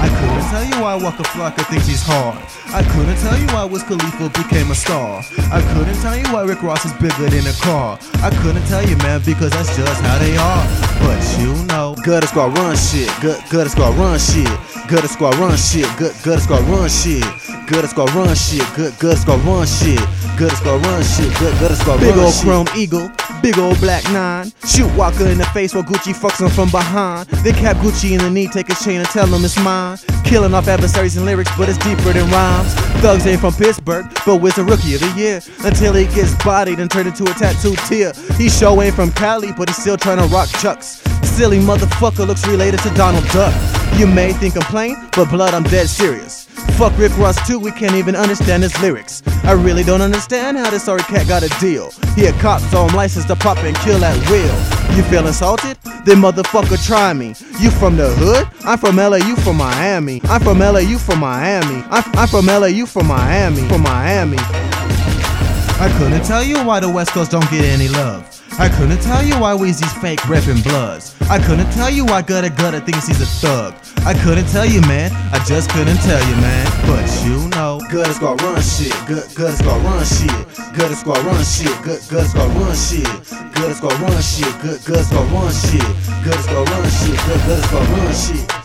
I couldn't tell you why Waka Flocka thinks he's hard. I couldn't tell you why Wiz Khalifa became a star. I couldn't tell you why Rick Ross is bigger than a car. I couldn't tell you, man, because that's just how they are. But you know, gutter squad run shit. Good, gutter squad run shit. Gutter squad run shit. Good, gutter squad run shit. Gutter squad run shit. Good, squad run shit. Gutter squad run shit. Gut gutter squad Big run old shit. chrome eagle, big old black nine. Shoot Waka in the face while Gucci fucks him from behind. Then cap Gucci in the knee, take his chain and tell him it's mine. Killing off adversaries in lyrics, but it's deeper than rhymes. Thugs ain't from Pittsburgh, but Wiz a rookie of the year. Until he gets bodied and turned into a tattooed tear. He show ain't from Cali, but he's still trying to rock chucks. Silly motherfucker looks related to Donald Duck. You may think I'm playing, but blood, I'm dead serious. Fuck Rick Ross too, we can't even understand his lyrics. I really don't understand how this sorry cat got a deal. He a cop, so I'm licensed to pop and kill at will. You feel insulted? Then motherfucker try me. You from the hood? I'm from LA, you from Miami. I'm from LA, you from Miami. I'm, I'm from LA, you from Miami. From Miami. I couldn't tell you why the West Coast don't get any love. I couldn't tell you why Weezy's fake reppin' bloods. I couldn't tell you why Gutter Gutter thinks he's a thug. I couldn't tell you, man. I just couldn't tell you, man. But you know. Gutter squad run shit. Gut gutter squad run shit. Gutter squad run shit. Gut gutter squad run shit. Gutter squad run shit. Gut gutter squad run shit. Gutter squad run shit. Gut gutter squad run shit.